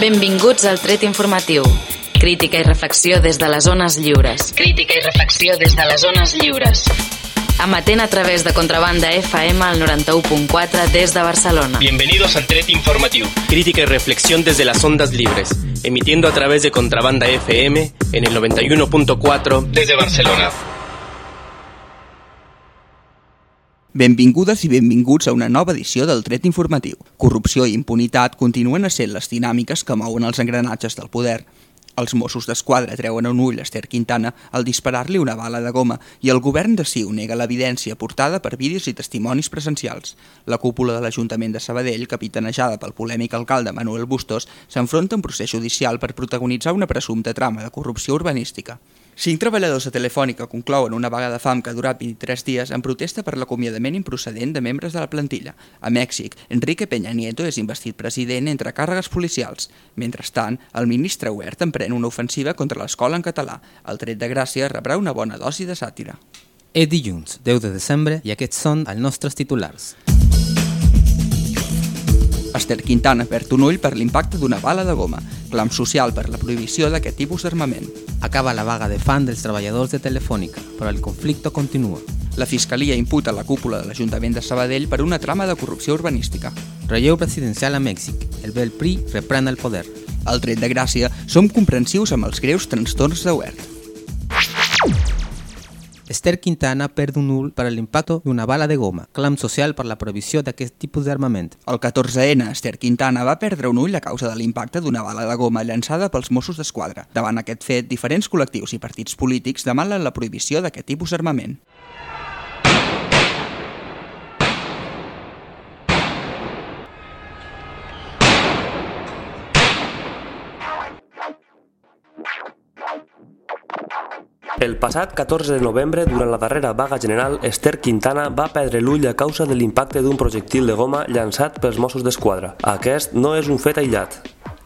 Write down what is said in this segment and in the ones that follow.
Benvinguts al Tret Informatiu. Crítica i reflexió des de les zones lliures. Crítica i reflexió des de les zones lliures. Amatent a través de Contrabanda FM al 91.4 des de Barcelona. Bienvenidos al Tret Informativo, crítica y reflexión desde las ondas libres, emitiendo a través de Contrabanda FM en el 91.4 desde Barcelona. Benvingudes i benvinguts a una nova edició del Tret Informatiu. Corrupció i impunitat continuen sent les dinàmiques que mouen els engranatges del poder. Els Mossos d'Esquadra treuen un ull a Esther Quintana al disparar-li una bala de goma i el govern de Ciu nega l'evidència portada per vídeos i testimonis presencials. La cúpula de l'Ajuntament de Sabadell, capitanejada pel polèmic alcalde Manuel Bustos, s'enfronta a un procés judicial per protagonitzar una presumpta trama de corrupció urbanística. Cinc treballadors de Telefònica conclouen una vaga de fam que ha durat 23 dies en protesta per l'acomiadament improcedent de membres de la plantilla. A Mèxic, Enrique Peña Nieto és investit president entre càrregues policials. Mentrestant, el ministre Huert emprèn una ofensiva contra l'escola en català. El tret de Gràcia rebrà una bona dosi de sàtira. És dilluns, 10 de desembre, i aquests són els nostres titulars. Esther Quintana perd un ull per l'impacte d'una bala de goma. Clam social per la prohibició d'aquest tipus d'armament. Acaba la vaga de fan dels treballadors de Telefònica, però el conflicte continua. La Fiscalia imputa la cúpula de l'Ajuntament de Sabadell per una trama de corrupció urbanística. Relleu presidencial a Mèxic. El Bel PRI reprèn el poder. Al tret de Gràcia, som comprensius amb els greus trastorns de Huert. Esther Quintana perd un ull per l'impacte d'una bala de goma, clam social per la prohibició d'aquest tipus d'armament. El 14N, Esther Quintana va perdre un ull a causa de l'impacte d'una bala de goma llançada pels Mossos d'Esquadra. Davant aquest fet, diferents col·lectius i partits polítics demanen la prohibició d'aquest tipus d'armament. El passat 14 de novembre, durant la darrera vaga general, Esther Quintana va perdre l'ull a causa de l'impacte d'un projectil de goma llançat pels Mossos d'Esquadra. Aquest no és un fet aïllat.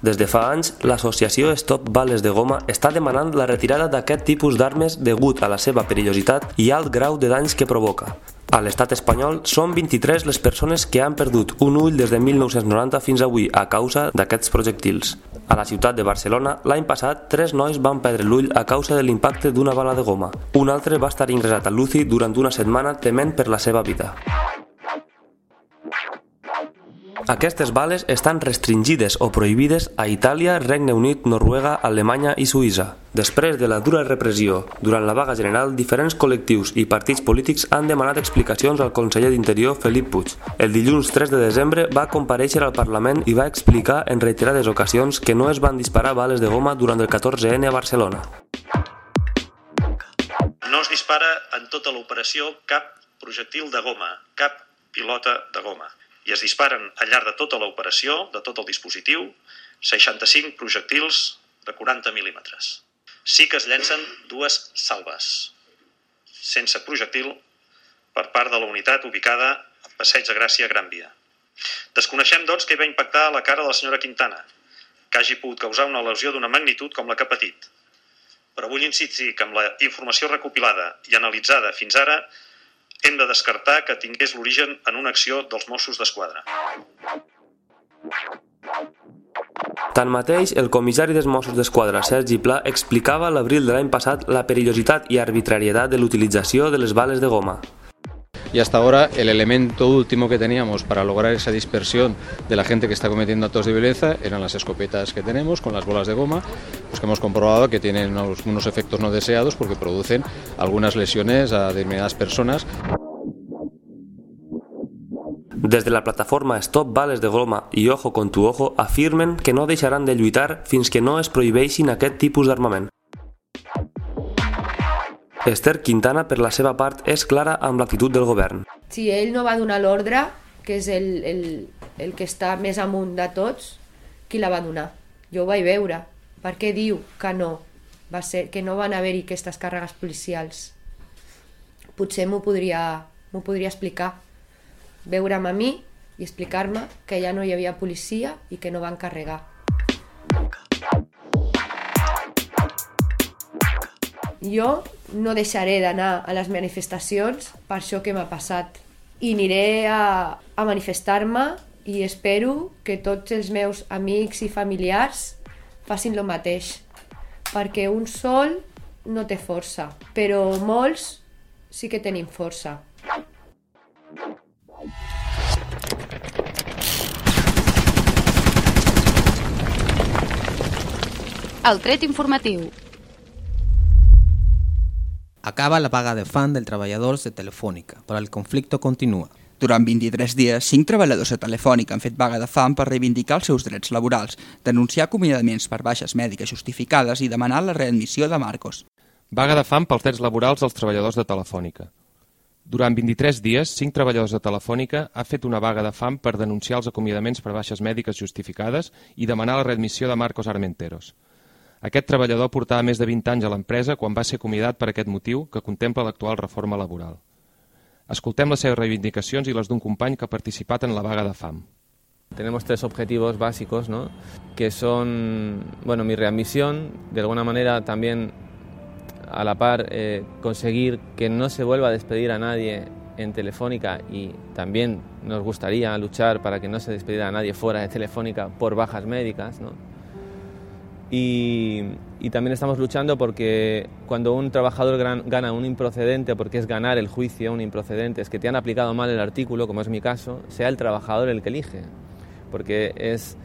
Des de fa anys, l'associació Stop Bales de Goma està demanant la retirada d'aquest tipus d'armes degut a la seva perillositat i alt grau de danys que provoca. A l'estat espanyol són 23 les persones que han perdut un ull des de 1990 fins avui a causa d'aquests projectils. A la ciutat de Barcelona, l'any passat, tres nois van perdre l'ull a causa de l'impacte d'una bala de goma. Un altre va estar ingressat a l'UCI durant una setmana tement per la seva vida. Aquestes bales estan restringides o prohibides a Itàlia, Regne Unit, Noruega, Alemanya i Suïssa. Després de la dura repressió durant la vaga general, diferents col·lectius i partits polítics han demanat explicacions al conseller d'Interior Felip Puig. El dilluns 3 de desembre va compareixer al Parlament i va explicar en reiterades ocasions que no es van disparar bales de goma durant el 14N a Barcelona. No es dispara en tota l'operació cap projectil de goma, cap pilota de goma i es disparen al llarg de tota l'operació, de tot el dispositiu, 65 projectils de 40 mil·límetres. Sí que es llencen dues salves, sense projectil, per part de la unitat ubicada a Passeig de Gràcia, Gran Via. Desconeixem, doncs, hi va impactar a la cara de la senyora Quintana, que hagi pogut causar una lesió d'una magnitud com la que ha patit. Però vull insistir que amb la informació recopilada i analitzada fins ara hem de descartar que tingués l'origen en una acció dels Mossos d'Esquadra. Tanmateix, el comissari dels Mossos d'Esquadra, Sergi Pla, explicava l'abril de l'any passat la perillositat i arbitrarietat de l'utilització de les bales de goma. Y hasta ahora el elemento último que teníamos para lograr esa dispersión de la gente que está cometiendo actos de violencia eran las escopetas que tenemos con las bolas de goma, pues que hemos comprobado que tienen unos, efectos no deseados porque producen algunas lesiones a determinadas personas. Des de la plataforma Stop Bales de Goma i Ojo con tu Ojo afirmen que no deixaran de lluitar fins que no es prohibeixin aquest tipus d'armament. Esther Quintana, per la seva part, és clara amb l'actitud del govern. Si ell no va donar l'ordre, que és el, el, el que està més amunt de tots, qui la va donar? Jo ho vaig veure. Per què diu que no? Va ser, que no van haver-hi aquestes càrregues policials. Potser m'ho podria, podria explicar. Veure'm a mi i explicar-me que ja no hi havia policia i que no van carregar. Jo no deixaré d'anar a les manifestacions per això que m'ha passat i aniré a, a manifestar-me i espero que tots els meus amics i familiars facin el mateix, perquè un sol no té força, però molts sí que tenim força. El tret informatiu. Acaba la vaga de fan dels treballadors de Telefònica, però el conflicte continua. Durant 23 dies, cinc treballadors de Telefònica han fet vaga de fam per reivindicar els seus drets laborals, denunciar acomiadaments per baixes mèdiques justificades i demanar la readmissió de Marcos. Vaga de fam pels drets laborals dels treballadors de Telefònica. Durant 23 dies, cinc treballadors de Telefònica ha fet una vaga de fam per denunciar els acomiadaments per baixes mèdiques justificades i demanar la readmissió de Marcos Armenteros. Aquest treballador portava més de 20 anys a l'empresa quan va ser acomiadat per aquest motiu que contempla l'actual reforma laboral. Escoltem les seves reivindicacions i les d'un company que ha participat en la vaga de fam. Tenemos tres objetivos básicos, ¿no? que son, bueno, mi readmisión, de alguna manera también a la par eh, conseguir que no se vuelva a despedir a nadie en Telefónica y también nos gustaría luchar para que no se despediera a nadie fuera de Telefónica por bajas médicas. ¿no? Y, también estamos luchando porque cuando un trabajador gran, gana un improcedente, porque es ganar el juicio, un improcedente, es que te han aplicado mal el artículo, como es mi caso, sea el trabajador el que elige, porque es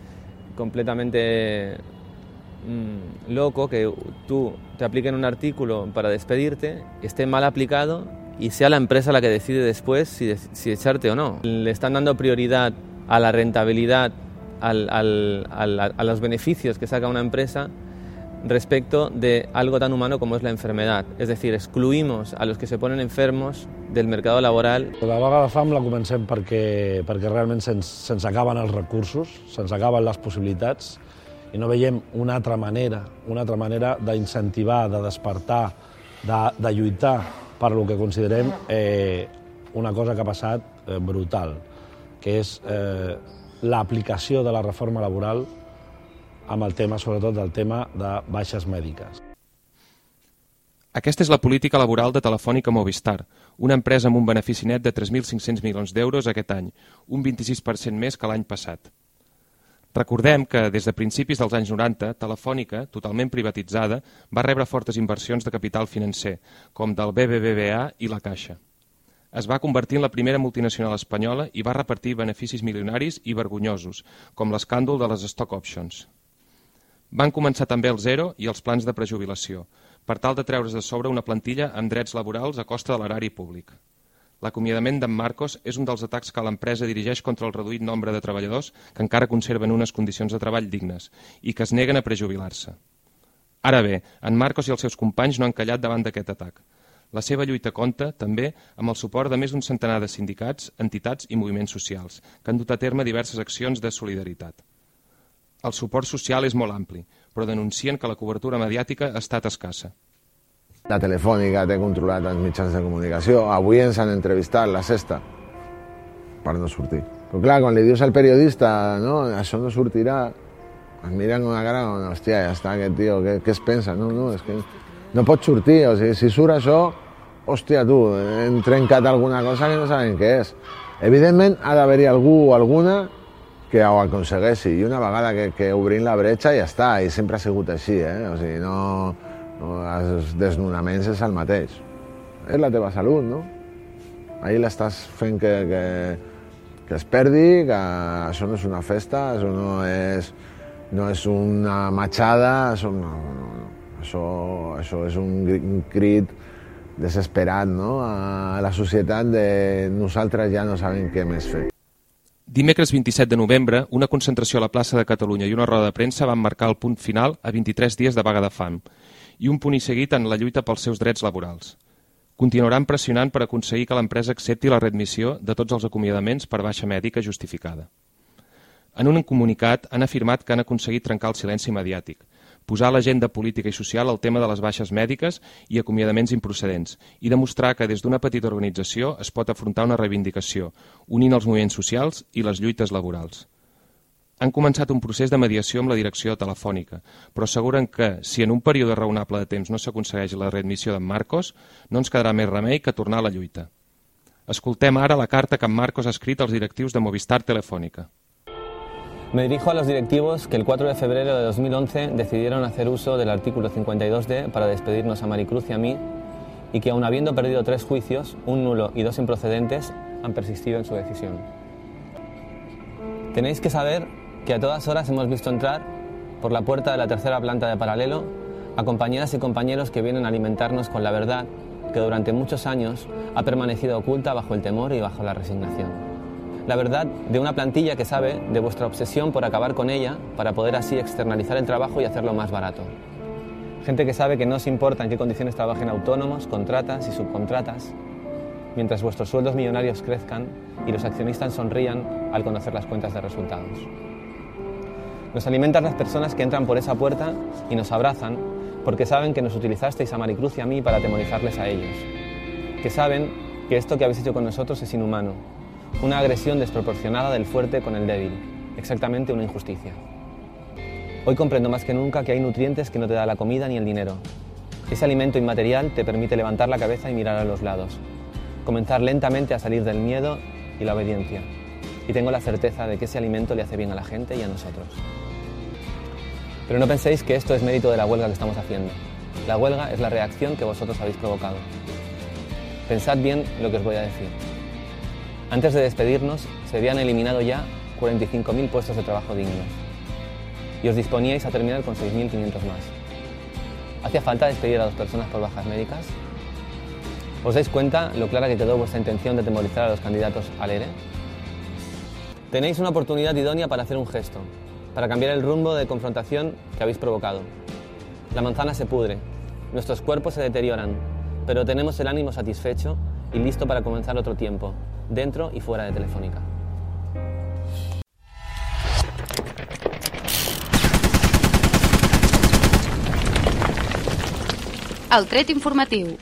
completamente mmm, loco que tú te apliquen un artículo para despedirte, esté mal aplicado y sea la empresa la que decide después si, si echarte o no. Le están dando prioridad a la rentabilidad, al, al, al, a los beneficios que saca una empresa respecto de algo tan humano como es la enfermedad. Es decir, excluimos a los que se ponen enfermos del mercado laboral. La vaga de fam la comencem perquè, perquè realment se'ns se acaben els recursos, se'ns acaben les possibilitats i no veiem una altra manera, una altra manera d'incentivar, de despertar, de, de lluitar per lo que considerem eh, una cosa que ha passat eh, brutal, que és eh, l'aplicació de la reforma laboral amb el tema, sobretot, del tema de baixes mèdiques. Aquesta és la política laboral de Telefònica Movistar, una empresa amb un benefici net de 3.500 milions d'euros aquest any, un 26% més que l'any passat. Recordem que, des de principis dels anys 90, Telefònica, totalment privatitzada, va rebre fortes inversions de capital financer, com del BBVA i la Caixa. Es va convertir en la primera multinacional espanyola i va repartir beneficis milionaris i vergonyosos, com l'escàndol de les stock options. Van començar també el zero i els plans de prejubilació, per tal de treure's de sobre una plantilla amb drets laborals a costa de l'erari públic. L'acomiadament d'en Marcos és un dels atacs que l'empresa dirigeix contra el reduït nombre de treballadors que encara conserven unes condicions de treball dignes i que es neguen a prejubilar-se. Ara bé, en Marcos i els seus companys no han callat davant d'aquest atac. La seva lluita compta, també, amb el suport de més d'un centenar de sindicats, entitats i moviments socials, que han dut a terme diverses accions de solidaritat. El suport social és molt ampli, però denuncien que la cobertura mediàtica ha estat escassa. La Telefònica té controlat els mitjans de comunicació. Avui ens han entrevistat la sexta per no sortir. Però clar, quan li dius al periodista no, això no sortirà, es miren una cara hòstia, ja està aquest tio, què, què es pensa? No, no, és que no pot sortir, o sigui, si surt això, hòstia, tu, hem trencat alguna cosa que no sabem què és. Evidentment, ha d'haver-hi algú o alguna que ho aconsegueixi, i una vegada que, que obrim la bretxa ja està, i sempre ha sigut així, eh? o sigui, no, no, els desnonaments és el mateix. És la teva salut, no? Ahir l'estàs fent que, que, que es perdi, que això no és una festa, això no és, no és una matxada, això, no, no, no. Això, això és un, un crit desesperat no? a la societat de nosaltres ja no sabem què més fer. Dimecres 27 de novembre, una concentració a la plaça de Catalunya i una roda de premsa van marcar el punt final a 23 dies de vaga de fam i un punt i seguit en la lluita pels seus drets laborals. Continuaran pressionant per aconseguir que l'empresa accepti la readmissió de tots els acomiadaments per baixa mèdica justificada. En un comunicat han afirmat que han aconseguit trencar el silenci mediàtic, posar a l'agenda política i social el tema de les baixes mèdiques i acomiadaments improcedents i demostrar que des d'una petita organització es pot afrontar una reivindicació, unint els moviments socials i les lluites laborals. Han començat un procés de mediació amb la direcció telefònica, però asseguren que, si en un període raonable de temps no s'aconsegueix la readmissió d'en Marcos, no ens quedarà més remei que tornar a la lluita. Escoltem ara la carta que en Marcos ha escrit als directius de Movistar Telefònica. Me dirijo a los directivos que el 4 de febrero de 2011 decidieron hacer uso del artículo 52D para despedirnos a Maricruz y a mí y que aun habiendo perdido tres juicios, un nulo y dos improcedentes, han persistido en su decisión. Tenéis que saber que a todas horas hemos visto entrar por la puerta de la tercera planta de paralelo a compañeras y compañeros que vienen a alimentarnos con la verdad que durante muchos años ha permanecido oculta bajo el temor y bajo la resignación la verdad de una plantilla que sabe de vuestra obsesión por acabar con ella para poder así externalizar el trabajo y hacerlo más barato. Gente que sabe que no os importa en qué condiciones trabajen autónomos, contratas y subcontratas, mientras vuestros sueldos millonarios crezcan y los accionistas sonrían al conocer las cuentas de resultados. Nos alimentan las personas que entran por esa puerta y nos abrazan porque saben que nos utilizasteis a Maricruz y a mí para atemorizarles a ellos. Que saben que esto que habéis hecho con nosotros es inhumano una agresión desproporcionada del fuerte con el débil, exactamente una injusticia. Hoy comprendo más que nunca que hay nutrientes que no te da la comida ni el dinero. Ese alimento inmaterial te permite levantar la cabeza y mirar a los lados, comenzar lentamente a salir del miedo y la obediencia. Y tengo la certeza de que ese alimento le hace bien a la gente y a nosotros. Pero no penséis que esto es mérito de la huelga que estamos haciendo. La huelga es la reacción que vosotros habéis provocado. Pensad bien lo que os voy a decir. Antes de despedirnos, se habían eliminado ya 45.000 puestos de trabajo dignos y os disponíais a terminar con 6.500 más. ¿Hacía falta despedir a dos personas por bajas médicas? ¿Os dais cuenta lo clara que quedó vuestra intención de temorizar a los candidatos al ERE? Tenéis una oportunidad idónea para hacer un gesto, para cambiar el rumbo de confrontación que habéis provocado. La manzana se pudre, nuestros cuerpos se deterioran, pero tenemos el ánimo satisfecho y listo para comenzar otro tiempo, dentro y fuera de Telefónica. El tret informatiu.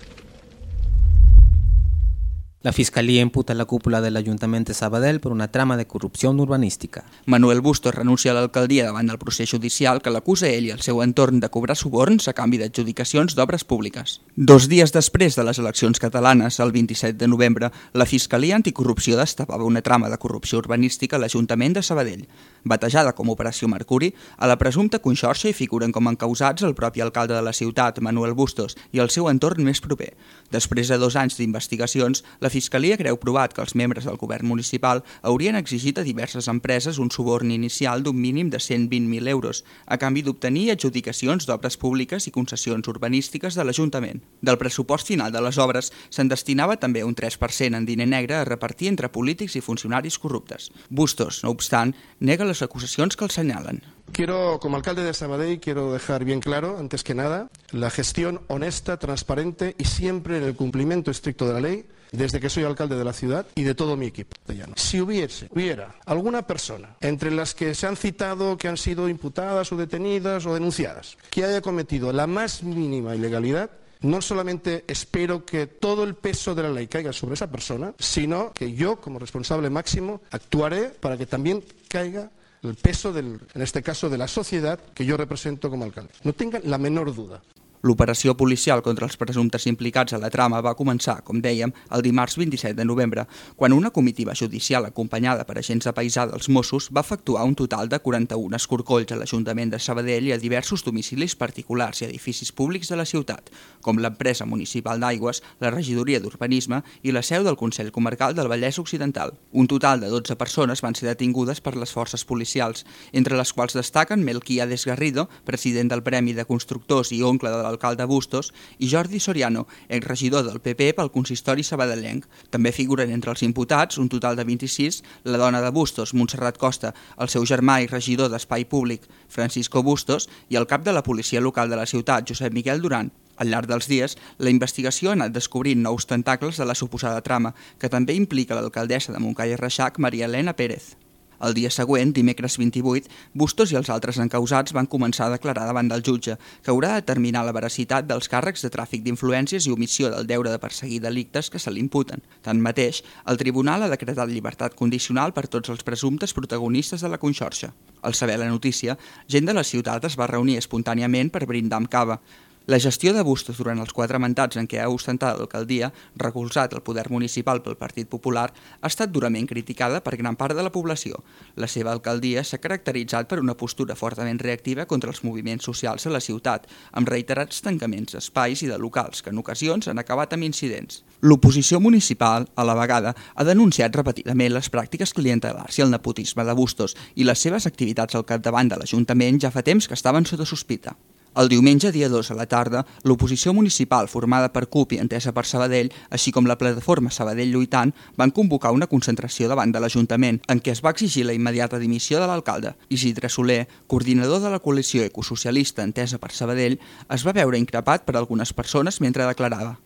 La Fiscalia imputa la cúpula de l'Ajuntament de Sabadell per una trama de corrupció urbanística. Manuel Bustos renuncia a l'alcaldia davant del procés judicial que l'acusa ell i el seu entorn de cobrar suborns a canvi d'adjudicacions d'obres públiques. Dos dies després de les eleccions catalanes, el 27 de novembre, la Fiscalia Anticorrupció destapava una trama de corrupció urbanística a l'Ajuntament de Sabadell. Batejada com Operació Mercuri, a la presumpta conxorxa hi figuren com encausats el propi alcalde de la ciutat, Manuel Bustos, i el seu entorn més proper. Després de dos anys d'investigacions, la Fiscalia creu provat que els membres del govern municipal haurien exigit a diverses empreses un suborn inicial d'un mínim de 120.000 euros, a canvi d'obtenir adjudicacions d'obres públiques i concessions urbanístiques de l'Ajuntament. Del pressupost final de les obres se'n destinava també un 3% en diner negre a repartir entre polítics i funcionaris corruptes. Bustos, no obstant, nega les acusacions que el senyalen. Quiero, como alcalde de Sabadell, quiero dejar bien claro, antes que nada, la gestión honesta, transparente y siempre en el cumplimiento estricto de la ley desde que soy alcalde de la ciudad y de todo mi equipo. Si hubiese, hubiera alguna persona entre las que se han citado que han sido imputadas o detenidas o denunciadas que haya cometido la más mínima ilegalidad, no solamente espero que todo el peso de la ley caiga sobre esa persona, sino que yo, como responsable máximo, actuaré para que también caiga el peso, del, en este caso, de la sociedad que yo represento como alcalde. No tengan la menor duda. L'operació policial contra els presumptes implicats a la trama va començar, com dèiem, el dimarts 27 de novembre, quan una comitiva judicial acompanyada per agents de paisà dels Mossos va efectuar un total de 41 escorcolls a l'Ajuntament de Sabadell i a diversos domicilis particulars i edificis públics de la ciutat, com l'empresa municipal d'aigües, la regidoria d'urbanisme i la seu del Consell Comarcal del Vallès Occidental. Un total de 12 persones van ser detingudes per les forces policials, entre les quals destaquen Melquiades Garrido, president del Premi de Constructors i oncle de l'alcalde Bustos, i Jordi Soriano, exregidor del PP pel consistori sabadellenc. També figuren entre els imputats, un total de 26, la dona de Bustos, Montserrat Costa, el seu germà i regidor d'Espai Públic, Francisco Bustos, i el cap de la policia local de la ciutat, Josep Miquel Duran. Al llarg dels dies, la investigació ha anat descobrint nous tentacles de la suposada trama, que també implica l'alcaldessa de Montcai i Reixac, Maria Elena Pérez. El dia següent, dimecres 28, Bustos i els altres encausats van començar a declarar davant del jutge, que haurà de determinar la veracitat dels càrrecs de tràfic d'influències i omissió del deure de perseguir delictes que se l'imputen. Tanmateix, el tribunal ha decretat llibertat condicional per tots els presumptes protagonistes de la conxorxa. Al saber la notícia, gent de la ciutat es va reunir espontàniament per brindar amb cava. La gestió de Bustos durant els quatre mandats en què ha ostentat l'alcaldia, recolzat el poder municipal pel Partit Popular, ha estat durament criticada per gran part de la població. La seva alcaldia s'ha caracteritzat per una postura fortament reactiva contra els moviments socials a la ciutat, amb reiterats tancaments d'espais i de locals que en ocasions han acabat amb incidents. L'oposició municipal, a la vegada, ha denunciat repetidament les pràctiques clientelars i el nepotisme de Bustos i les seves activitats al capdavant de l'Ajuntament ja fa temps que estaven sota sospita. El diumenge, dia 2 a la tarda, l'oposició municipal formada per CUP i Entesa per Sabadell, així com la plataforma Sabadell Lluitant, van convocar una concentració davant de l'Ajuntament, en què es va exigir la immediata dimissió de l'alcalde. Isidre Soler, coordinador de la coalició ecosocialista Entesa per Sabadell, es va veure increpat per algunes persones mentre declarava.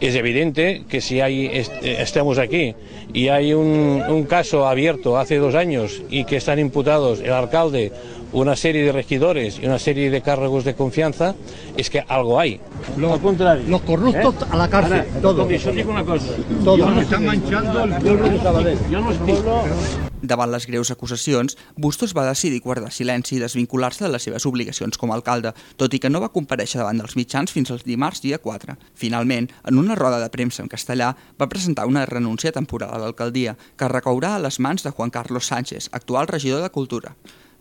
Es evidente que si hay, estamos aquí y hay un, un caso abierto hace dos años y que están imputados el alcalde, una serie de regidores y una serie de cargos de confianza, es que algo hay. Lo, Al contrario. Los corruptos ¿Eh? a la cárcel, Ahora, todo. Yo digo una cosa. Todo. Yo no están manchando el pueblo de Sabadell. Yo no estoy... Davant les greus acusacions, Bustos va decidir guardar silenci i desvincular-se de les seves obligacions com a alcalde, tot i que no va compareixer davant dels mitjans fins al dimarts dia 4. Finalment, en una roda de premsa en castellà, va presentar una renúncia temporal a l'alcaldia, que recaurà a les mans de Juan Carlos Sánchez, actual regidor de Cultura.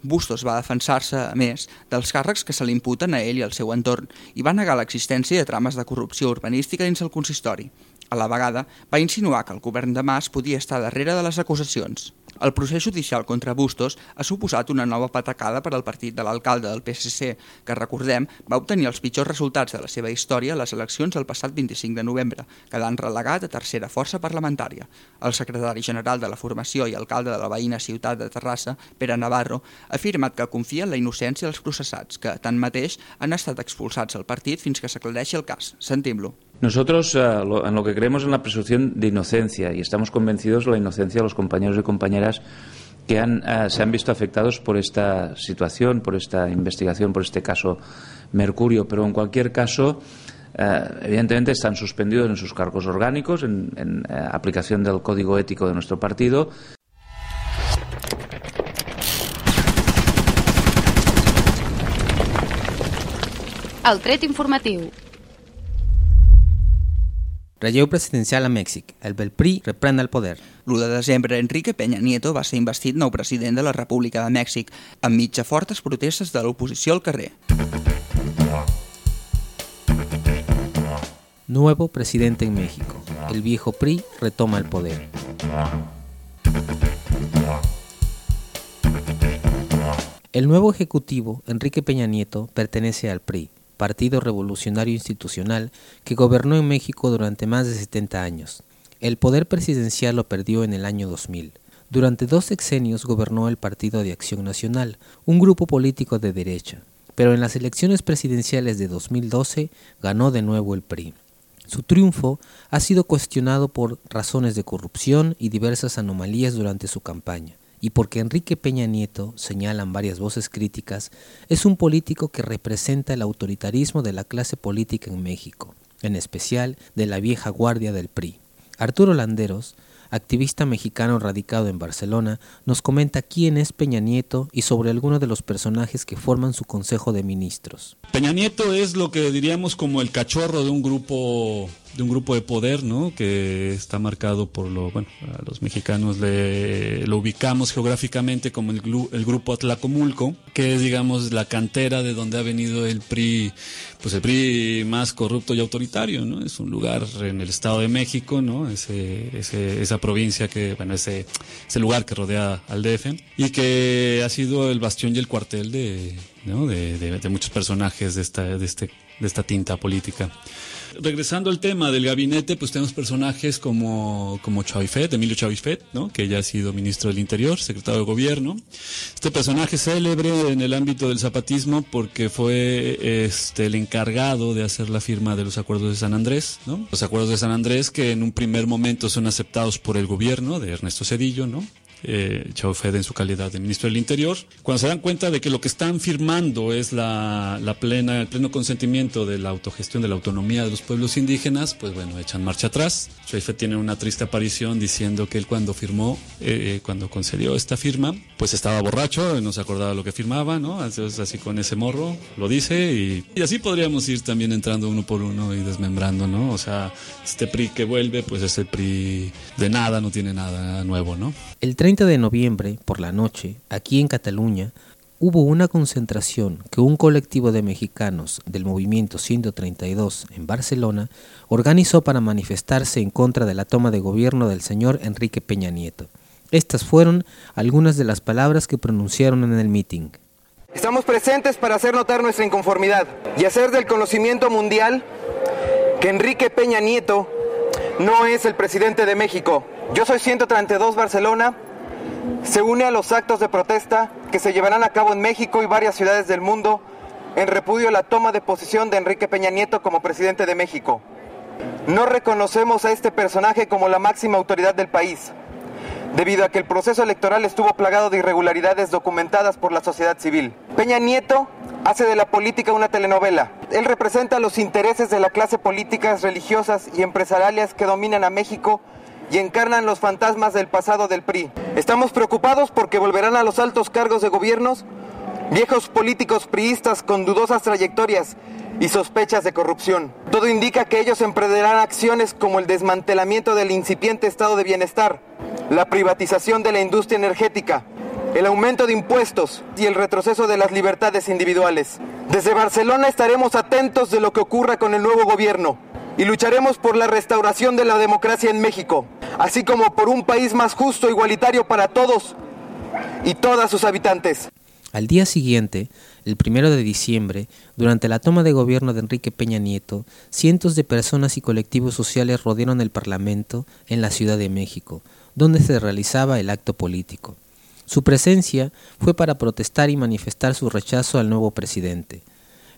Bustos va defensar-se, a més, dels càrrecs que se li imputen a ell i al seu entorn i va negar l'existència de trames de corrupció urbanística dins el consistori. A la vegada, va insinuar que el govern de Mas podia estar darrere de les acusacions. El procés judicial contra Bustos ha suposat una nova patacada per al partit de l'alcalde del PSC, que, recordem, va obtenir els pitjors resultats de la seva història a les eleccions el passat 25 de novembre, quedant relegat a tercera força parlamentària. El secretari general de la formació i alcalde de la veïna ciutat de Terrassa, Pere Navarro, ha afirmat que confia en la innocència dels processats, que, tanmateix, han estat expulsats al partit fins que s'aclareixi el cas. Sentim-lo. Nosotros lo, en lo que creemos en la presunción de inocencia y estamos convencidos de la inocencia de los compañeros y compañeras que han, uh, se han visto afectados por esta situación, por esta investigación, por este caso Mercurio. Pero en cualquier caso, uh, evidentemente están suspendidos en sus cargos orgánicos, en, aplicación del código ético de nuestro partido. El tret. Relleu presidencial a Mèxic. El Belpri reprèn el poder. L'1 de desembre, Enrique Peña Nieto va ser investit nou president de la República de Mèxic, enmig de fortes protestes de l'oposició al carrer. Nuevo presidente en México. El viejo PRI retoma el poder. El nuevo ejecutivo, Enrique Peña Nieto, pertenece al PRI, Partido Revolucionario Institucional, que gobernó en México durante más de 70 años. El poder presidencial lo perdió en el año 2000. Durante dos sexenios gobernó el Partido de Acción Nacional, un grupo político de derecha, pero en las elecciones presidenciales de 2012 ganó de nuevo el PRI. Su triunfo ha sido cuestionado por razones de corrupción y diversas anomalías durante su campaña y porque Enrique Peña Nieto, señalan varias voces críticas, es un político que representa el autoritarismo de la clase política en México, en especial de la vieja guardia del PRI. Arturo Landeros, activista mexicano radicado en Barcelona, nos comenta quién es Peña Nieto y sobre algunos de los personajes que forman su Consejo de Ministros. Peña Nieto es lo que diríamos como el cachorro de un grupo de un grupo de poder, ¿no? Que está marcado por lo, bueno, a los mexicanos le, lo ubicamos geográficamente como el, grupo Atlacomulco, que es, digamos, la cantera de donde ha venido el PRI, pues el PRI más corrupto y autoritario, ¿no? Es un lugar en el Estado de México, ¿no? Ese, ese, esa provincia que, bueno, ese, ese lugar que rodea al DF y que ha sido el bastión y el cuartel de, ¿no? de muchos personajes de esta, de, este, de esta tinta política. Regresando al tema del gabinete, pues tenemos personajes como, como Chavifet, Emilio Chavifet, ¿no? que ya ha sido ministro del Interior, secretario de Gobierno. Este personaje célebre en el ámbito del zapatismo porque fue este, el encargado de hacer la firma de los acuerdos de San Andrés, ¿no? Los acuerdos de San Andrés que en un primer momento son aceptados por el gobierno de Ernesto Cedillo, ¿no? Eh, Chaufed en su calidad de ministro del Interior, cuando se dan cuenta de que lo que están firmando es la, la plena, el pleno consentimiento de la autogestión, de la autonomía de los pueblos indígenas, pues bueno, echan marcha atrás. Chaufed tiene una triste aparición diciendo que él cuando firmó, eh, cuando concedió esta firma, pues estaba borracho, no se acordaba lo que firmaba, ¿no? Entonces así con ese morro lo dice y, y así podríamos ir también entrando uno por uno y desmembrando, ¿no? O sea, este PRI que vuelve, pues es el PRI de nada, no tiene nada nuevo, ¿no? El 30 de noviembre, por la noche, aquí en Cataluña, hubo una concentración que un colectivo de mexicanos del movimiento 132 en Barcelona organizó para manifestarse en contra de la toma de gobierno del señor Enrique Peña Nieto. Estas fueron algunas de las palabras que pronunciaron en el meeting. Estamos presentes para hacer notar nuestra inconformidad y hacer del conocimiento mundial que Enrique Peña Nieto no es el presidente de México. Yo soy 132 Barcelona. Se une a los actos de protesta que se llevarán a cabo en México y varias ciudades del mundo en repudio a la toma de posición de Enrique Peña Nieto como presidente de México. No reconocemos a este personaje como la máxima autoridad del país, debido a que el proceso electoral estuvo plagado de irregularidades documentadas por la sociedad civil. Peña Nieto hace de la política una telenovela. Él representa los intereses de la clase políticas, religiosas y empresariales que dominan a México y encarnan los fantasmas del pasado del PRI. Estamos preocupados porque volverán a los altos cargos de gobiernos viejos políticos priistas con dudosas trayectorias y sospechas de corrupción. Todo indica que ellos emprenderán acciones como el desmantelamiento del incipiente estado de bienestar, la privatización de la industria energética, el aumento de impuestos y el retroceso de las libertades individuales. Desde Barcelona estaremos atentos de lo que ocurra con el nuevo gobierno y lucharemos por la restauración de la democracia en México, así como por un país más justo e igualitario para todos y todas sus habitantes. Al día siguiente, el primero de diciembre, durante la toma de gobierno de Enrique Peña Nieto, cientos de personas y colectivos sociales rodearon el Parlamento en la Ciudad de México, donde se realizaba el acto político. Su presencia fue para protestar y manifestar su rechazo al nuevo presidente.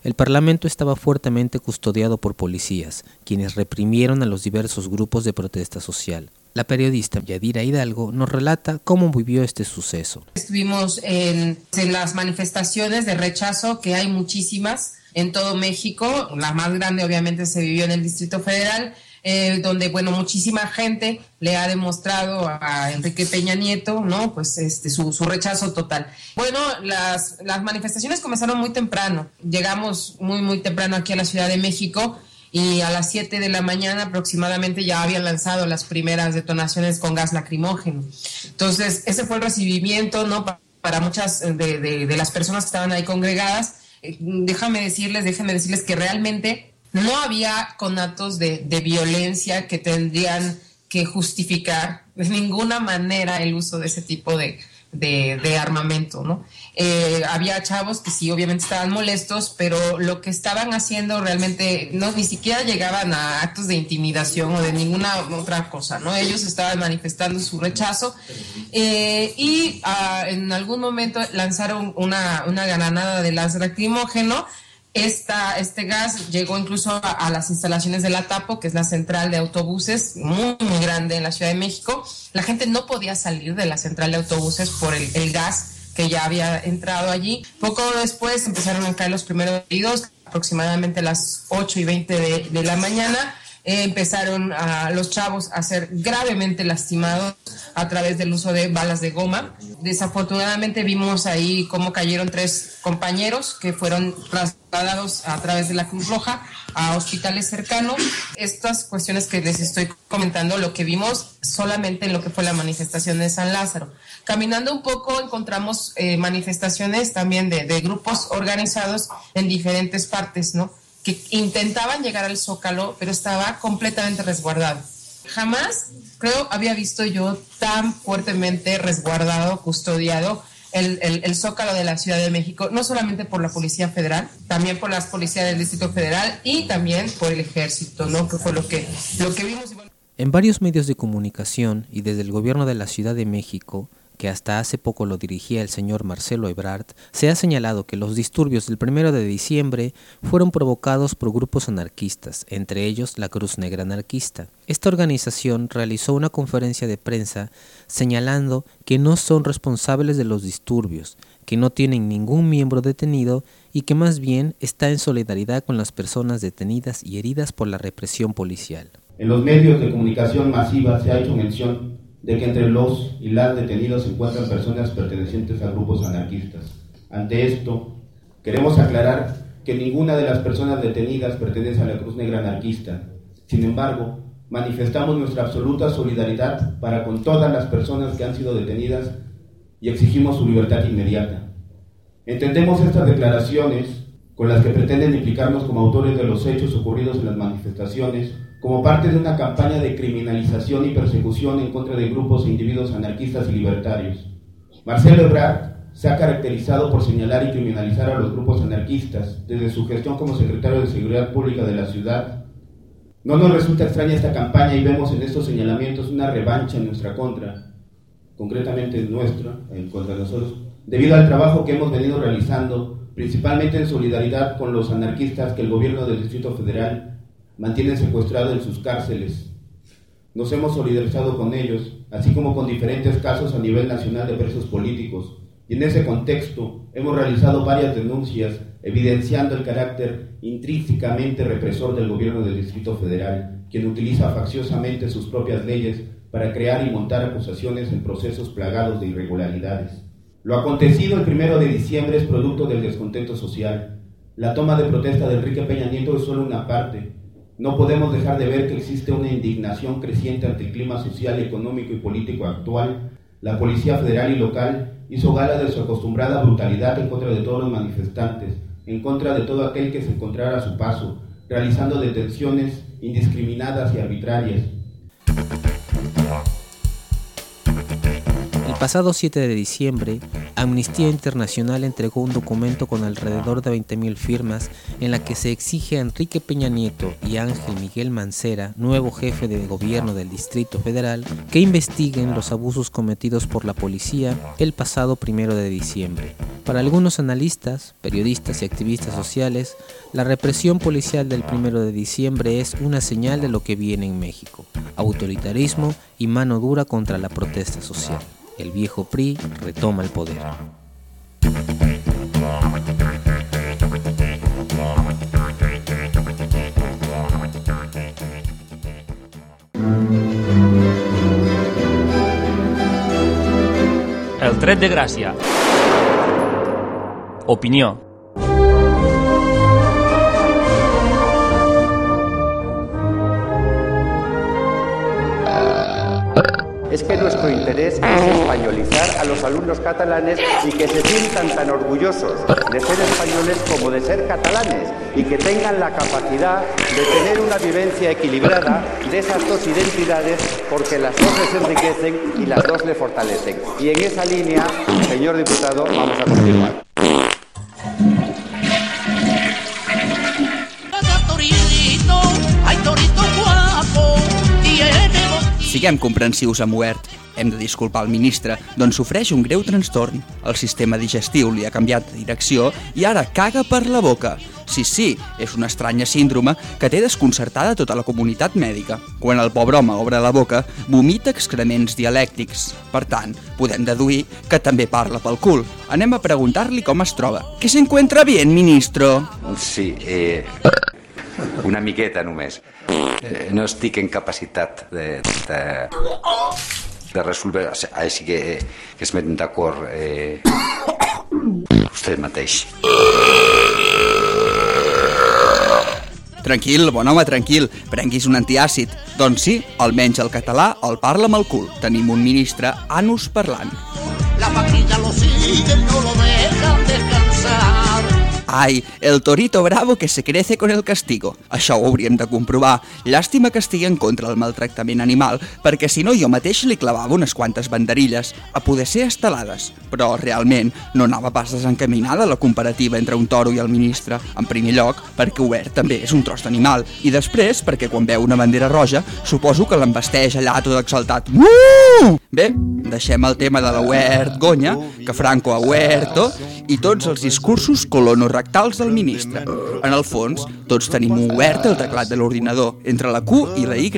El Parlamento estaba fuertemente custodiado por policías, quienes reprimieron a los diversos grupos de protesta social. La periodista Yadira Hidalgo nos relata cómo vivió este suceso. Estuvimos en, en, las manifestaciones de rechazo, que hay muchísimas en todo México. La más grande obviamente se vivió en el Distrito Federal, eh, donde, bueno, muchísima gente le ha demostrado a Enrique Peña Nieto, ¿no? Pues este, su, su rechazo total. Bueno, las, las manifestaciones comenzaron muy temprano. Llegamos muy, muy temprano aquí a la Ciudad de México y a las 7 de la mañana aproximadamente ya habían lanzado las primeras detonaciones con gas lacrimógeno. Entonces, ese fue el recibimiento, ¿no? Para muchas de, de, las personas que estaban ahí congregadas. Eh, déjame decirles, déjenme decirles que realmente no había conatos de, de violencia que tendrían que justificar de ninguna manera el uso de ese tipo de, de, armamento, ¿no? Eh, había chavos que sí, obviamente estaban molestos, pero lo que estaban haciendo realmente no ni siquiera llegaban a actos de intimidación o de ninguna otra cosa, ¿no? Ellos estaban manifestando su rechazo eh, y ah, en algún momento lanzaron una, una granada de gas lacrimógeno. Esta, este gas llegó incluso a, las instalaciones de la TAPO, que es la central de autobuses, muy, muy grande en la Ciudad de México. La gente no podía salir de la central de autobuses por el, gas que ya había entrado allí. Poco después empezaron a caer los primeros heridos, aproximadamente a las 8 y 20 de, de la mañana. Empezaron los chavos a ser gravemente lastimados a través del uso de balas de goma. Desafortunadamente vimos ahí cómo cayeron tres compañeros que fueron trasladados a través de la Cruz Roja a hospitales cercanos. Estas cuestiones que les estoy comentando, lo que vimos solamente en lo que fue la manifestación de San Lázaro. Caminando un poco encontramos eh, manifestaciones también de, de grupos organizados en diferentes partes, ¿no? Que intentaban llegar al Zócalo, pero estaba completamente resguardado. Jamás, creo, había visto yo tan fuertemente resguardado, custodiado el, el, Zócalo de la Ciudad de México, no solamente por la Policía Federal, también por las policías del Distrito Federal y también por el Ejército, ¿no? Que fue lo que, lo que vimos. En varios medios de comunicación y desde el gobierno de la Ciudad de México que hasta hace poco lo dirigía el señor Marcelo Ebrard, se ha señalado que los disturbios del 1 de diciembre fueron provocados por grupos anarquistas, entre ellos la Cruz Negra Anarquista. Esta organización realizó una conferencia de prensa señalando que no son responsables de los disturbios, que no tienen ningún miembro detenido y que más bien está en solidaridad con las personas detenidas y heridas por la represión policial. En los medios de comunicación masiva se ha hecho mención de que entre los y las detenidos se encuentran personas pertenecientes a grupos anarquistas. Ante esto, queremos aclarar que ninguna de las personas detenidas pertenece a la Cruz Negra anarquista. Sin embargo, manifestamos nuestra absoluta solidaridad para con todas las personas que han sido detenidas y exigimos su libertad inmediata. Entendemos estas declaraciones con las que pretenden implicarnos como autores de los hechos ocurridos en las manifestaciones como parte de una campaña de criminalización y persecución en contra de grupos e individuos anarquistas y libertarios. Marcelo Ebrard se ha caracterizado por señalar y criminalizar a los grupos anarquistas desde su gestión como secretario de Seguridad Pública de la ciudad. No nos resulta extraña esta campaña y vemos en estos señalamientos una revancha en nuestra contra, concretamente nuestra, en contra nosotros, debido al trabajo que hemos venido realizando, principalmente en solidaridad con los anarquistas que el gobierno del Distrito Federal mantienen secuestrados en sus cárceles. Nos hemos solidarizado con ellos, así como con diferentes casos a nivel nacional de presos políticos. Y en ese contexto hemos realizado varias denuncias evidenciando el carácter intrínsecamente represor del gobierno del Distrito Federal, quien utiliza facciosamente sus propias leyes para crear y montar acusaciones en procesos plagados de irregularidades. Lo acontecido el primero de diciembre es producto del descontento social. La toma de protesta de Enrique Peña Nieto es solo una parte, no podemos dejar de ver que existe una indignación creciente ante el clima social, económico y político actual. La Policía Federal y local hizo gala de su acostumbrada brutalidad en contra de todos los manifestantes, en contra de todo aquel que se encontrara a su paso, realizando detenciones indiscriminadas y arbitrarias. Pasado 7 de diciembre, Amnistía Internacional entregó un documento con alrededor de 20.000 firmas en la que se exige a Enrique Peña Nieto y Ángel Miguel Mancera, nuevo jefe de gobierno del Distrito Federal, que investiguen los abusos cometidos por la policía el pasado 1 de diciembre. Para algunos analistas, periodistas y activistas sociales, la represión policial del 1 de diciembre es una señal de lo que viene en México, autoritarismo y mano dura contra la protesta social el viejo PRI retoma el poder. El tret de gràcia. Opinió. Es que nuestro interés es españolizar a los alumnos catalanes y que se sientan tan orgullosos de ser españoles como de ser catalanes y que tengan la capacidad de tener una vivencia equilibrada de esas dos identidades porque las dos les enriquecen y las dos le fortalecen. Y en esa línea, señor diputado, vamos a continuar. Siguem comprensius amb Huert. Hem de disculpar el ministre, doncs sofreix un greu trastorn. El sistema digestiu li ha canviat de direcció i ara caga per la boca. Sí, sí, és una estranya síndrome que té desconcertada tota la comunitat mèdica. Quan el pobre home obre la boca, vomita excrements dialèctics. Per tant, podem deduir que també parla pel cul. Anem a preguntar-li com es troba. Que s'encuentra bien, ministro? Sí, eh, una miqueta només. Eh, no estic en capacitat de, de, de resoldre, així que, que es meten d'acord eh, vostè mateix. Tranquil, bon home, tranquil, prenguis un antiàcid. Doncs sí, almenys el català el parla amb el cul. Tenim un ministre anus parlant. La patilla lo sigue, no lo descansar. Ai, el torito bravo que se crece con el castigo. Això ho hauríem de comprovar. Llàstima que estigui en contra del maltractament animal, perquè si no jo mateix li clavava unes quantes banderilles, a poder ser estelades. Però realment no anava pas desencaminada la comparativa entre un toro i el ministre. En primer lloc, perquè Obert també és un tros d'animal, i després perquè quan veu una bandera roja suposo que l'embesteix allà tot exaltat. Uh! Bé, deixem el tema de la huert gonya, que Franco ha huerto, i tots els discursos colonorrectals del ministre. En el fons, tots tenim obert el teclat de l'ordinador, entre la Q i la Y.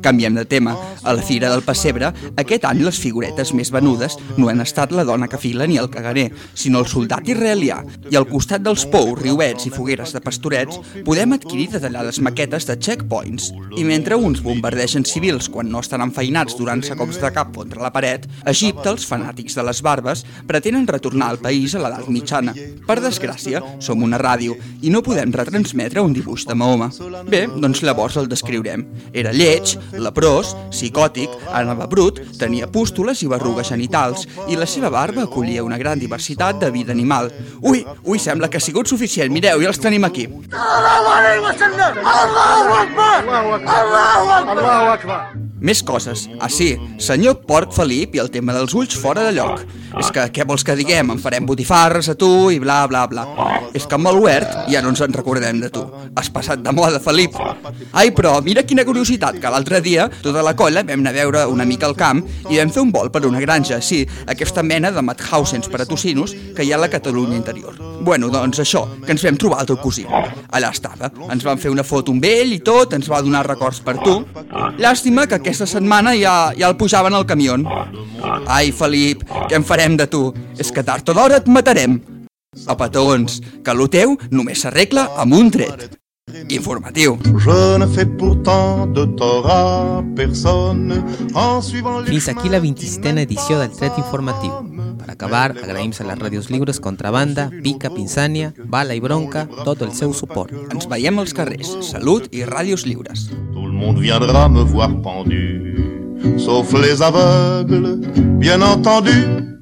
Canviem de tema. A la Fira del Pessebre, aquest any les figuretes més venudes no han estat la dona que fila ni el caganer, sinó el soldat israelià. I al costat dels pous, riuets i fogueres de pastorets, podem adquirir detallades maquetes de checkpoints. I mentre uns bombardegen civils quan no estan enfeinats durant-se cops de cap contra la paret, a Egipte els fanàtics de les barbes pretenen retornar al país a l'edat mitjana. Per desgràcia, som una ràdio i no podem retransmetre un dibuix de Mahoma. Bé, doncs llavors el descriurem. Era lleig, leprós, psicòtic, anava brut, tenia pústules i berrugues genitals i la seva barba acollia una gran diversitat de vida animal. Ui, ui, sembla que ha sigut suficient. Mireu, ja els tenim aquí. Més coses. Ah, sí, senyor Porc Felip i el tema dels ulls fora de lloc. És que, què vols que diguem? En farem botifarres a tu i bla, bla, bla. És que amb el Huert ja no ens en recordem de tu. Has passat de moda, Felip. Ai, però mira quina curiositat, que l'altre dia tota la colla vam anar a veure una mica al camp i vam fer un vol per una granja, sí, aquesta mena de Madhausens per a tocinos que hi ha a la Catalunya interior. Bueno, doncs això, que ens vam trobar el teu cosí. Allà estava. Ens van fer una foto amb ell i tot, ens va donar records per tu. Llàstima que aquesta setmana ja, ja el pujaven al camió. Ai, Felip, què en farem de tu? És que tard o d'hora et matarem. A petons, que lo teu només s'arregla amb un tret. Informatiu. Je ne fais pourtant de tort à personne en suivant les Fins aquí la 27a edició del Tret Informatiu. Per acabar, agraïm a les ràdios lliures Contrabanda, Pica, Pinsània, Bala i Bronca tot el seu suport. Ens veiem als carrers. Salut i ràdios lliures. Tout le monde viendra me voir pendu, sauf les aveugles, bien entendu.